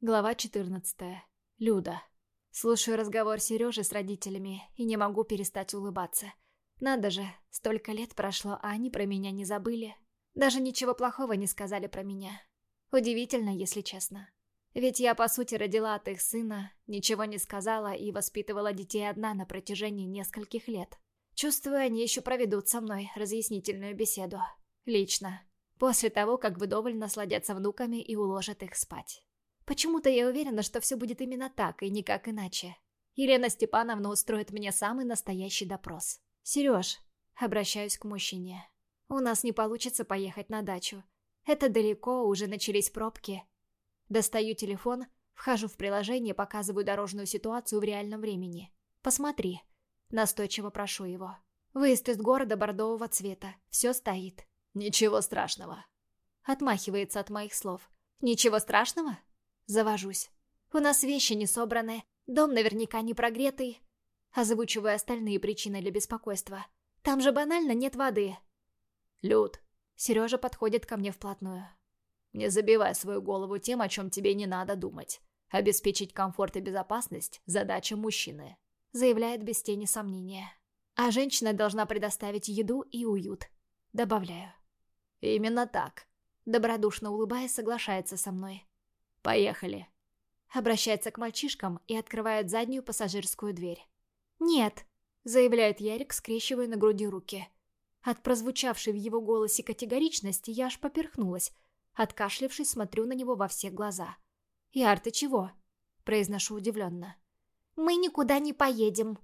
Глава 14. Люда. Слушаю разговор Сережи с родителями и не могу перестать улыбаться. Надо же, столько лет прошло, а они про меня не забыли. Даже ничего плохого не сказали про меня. Удивительно, если честно. Ведь я, по сути, родила от их сына, ничего не сказала и воспитывала детей одна на протяжении нескольких лет. Чувствую, они еще проведут со мной разъяснительную беседу. Лично. После того, как вдоволь насладятся внуками и уложат их спать. Почему-то я уверена, что все будет именно так и никак иначе. Елена Степановна устроит мне самый настоящий допрос. «Сереж», — обращаюсь к мужчине, — «у нас не получится поехать на дачу. Это далеко, уже начались пробки». Достаю телефон, вхожу в приложение, показываю дорожную ситуацию в реальном времени. «Посмотри». Настойчиво прошу его. Выезд из города бордового цвета. Все стоит. «Ничего страшного». Отмахивается от моих слов. «Ничего страшного?» Завожусь. У нас вещи не собраны, дом наверняка не прогретый. Озвучиваю остальные причины для беспокойства. Там же банально нет воды. Люд. Сережа подходит ко мне вплотную. Не забивай свою голову тем, о чем тебе не надо думать. Обеспечить комфорт и безопасность – задача мужчины. Заявляет без тени сомнения. А женщина должна предоставить еду и уют. Добавляю. Именно так. Добродушно улыбаясь, соглашается со мной. «Поехали!» Обращается к мальчишкам и открывает заднюю пассажирскую дверь. «Нет!» — заявляет Ярик, скрещивая на груди руки. От прозвучавшей в его голосе категоричности я аж поперхнулась. Откашлившись, смотрю на него во все глаза. «Яр, ты чего?» — произношу удивленно. «Мы никуда не поедем!»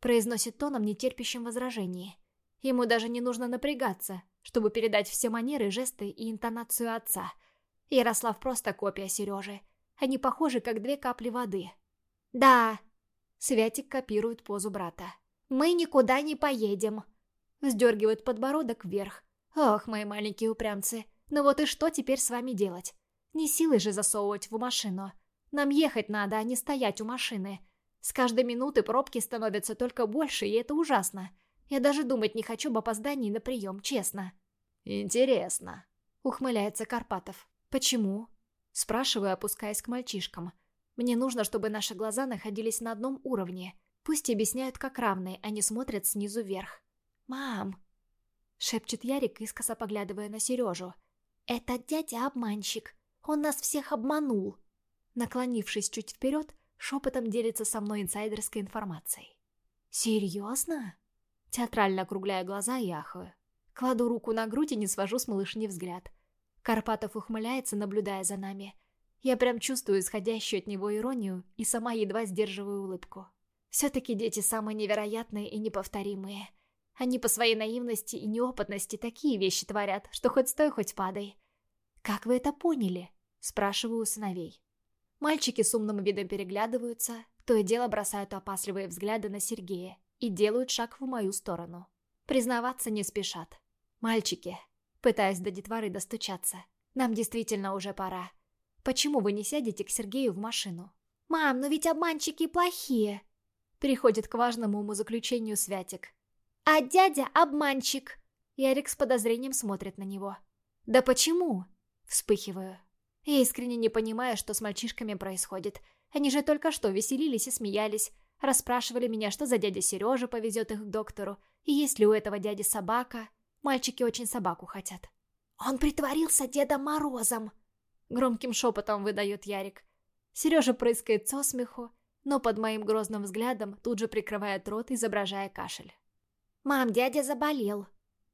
Произносит тоном, нетерпящим возражений. Ему даже не нужно напрягаться, чтобы передать все манеры, жесты и интонацию отца — Ярослав просто копия Сережи. Они похожи, как две капли воды. «Да!» Святик копирует позу брата. «Мы никуда не поедем!» Сдергивает подбородок вверх. «Ох, мои маленькие упрямцы! Ну вот и что теперь с вами делать? Не силой же засовывать в машину. Нам ехать надо, а не стоять у машины. С каждой минуты пробки становятся только больше, и это ужасно. Я даже думать не хочу об опоздании на прием, честно». «Интересно», — ухмыляется Карпатов. «Почему?» Спрашиваю, опускаясь к мальчишкам. Мне нужно, чтобы наши глаза находились на одном уровне. Пусть объясняют как равные, а не смотрят снизу вверх. «Мам!» Шепчет Ярик, искоса поглядывая на Сережу. «Это дядя обманщик. Он нас всех обманул!» Наклонившись чуть вперед, шепотом делится со мной инсайдерской информацией. «Серьезно?» Театрально округляя глаза и ахаю. Кладу руку на грудь и не свожу с малышни взгляд. Карпатов ухмыляется, наблюдая за нами. Я прям чувствую исходящую от него иронию и сама едва сдерживаю улыбку. Все-таки дети самые невероятные и неповторимые. Они по своей наивности и неопытности такие вещи творят, что хоть стой, хоть падай. «Как вы это поняли?» – спрашиваю у сыновей. Мальчики с умным видом переглядываются, то и дело бросают опасливые взгляды на Сергея и делают шаг в мою сторону. Признаваться не спешат. «Мальчики, Пытаясь до детворы достучаться. Нам действительно уже пора. Почему вы не сядете к Сергею в машину? «Мам, но ведь обманщики плохие!» Переходит к важному умозаключению Святик. «А дядя обманщик!» Ярик с подозрением смотрит на него. «Да почему?» Вспыхиваю. Я искренне не понимаю, что с мальчишками происходит. Они же только что веселились и смеялись, расспрашивали меня, что за дядя Сережа повезет их к доктору, и есть ли у этого дяди собака. Мальчики очень собаку хотят. «Он притворился Дедом Морозом!» Громким шепотом выдает Ярик. Сережа прыскает со смеху, но под моим грозным взглядом тут же прикрывает рот, изображая кашель. «Мам, дядя заболел!»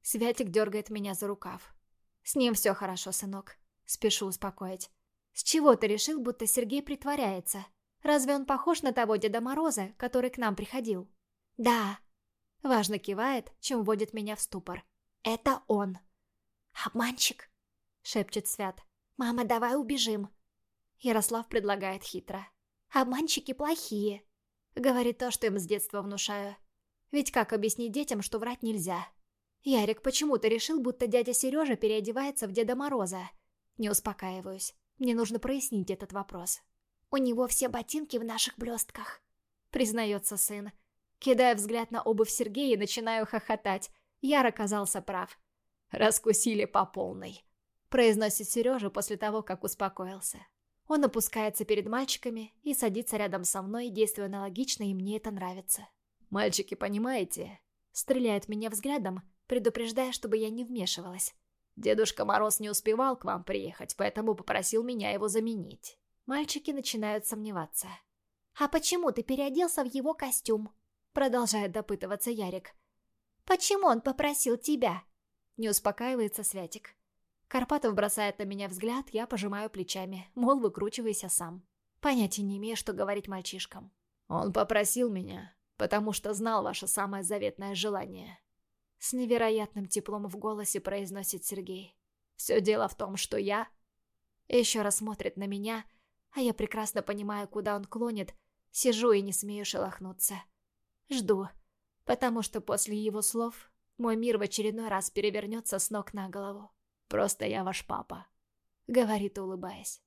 Святик дергает меня за рукав. «С ним все хорошо, сынок. Спешу успокоить. С чего ты решил, будто Сергей притворяется? Разве он похож на того Деда Мороза, который к нам приходил?» «Да». Важно кивает, чем вводит меня в ступор. Это он. «Обманщик!» — шепчет Свят. «Мама, давай убежим!» Ярослав предлагает хитро. «Обманщики плохие!» Говорит то, что им с детства внушаю. Ведь как объяснить детям, что врать нельзя? Ярик почему-то решил, будто дядя Сережа переодевается в Деда Мороза. Не успокаиваюсь. Мне нужно прояснить этот вопрос. «У него все ботинки в наших блестках», — признается сын. Кидая взгляд на обувь Сергея, начинаю хохотать. Яр оказался прав. «Раскусили по полной», — произносит Сережа после того, как успокоился. Он опускается перед мальчиками и садится рядом со мной, действуя аналогично, и мне это нравится. «Мальчики, понимаете?» Стреляет меня взглядом, предупреждая, чтобы я не вмешивалась. «Дедушка Мороз не успевал к вам приехать, поэтому попросил меня его заменить». Мальчики начинают сомневаться. «А почему ты переоделся в его костюм?» Продолжает допытываться Ярик. «Почему он попросил тебя?» Не успокаивается Святик. Карпатов бросает на меня взгляд, я пожимаю плечами, мол, выкручивайся сам. Понятия не имею, что говорить мальчишкам. «Он попросил меня, потому что знал ваше самое заветное желание». С невероятным теплом в голосе произносит Сергей. «Все дело в том, что я...» Еще раз смотрит на меня, а я прекрасно понимаю, куда он клонит, сижу и не смею шелохнуться. Жду, потому что после его слов мой мир в очередной раз перевернется с ног на голову. «Просто я ваш папа», — говорит, улыбаясь.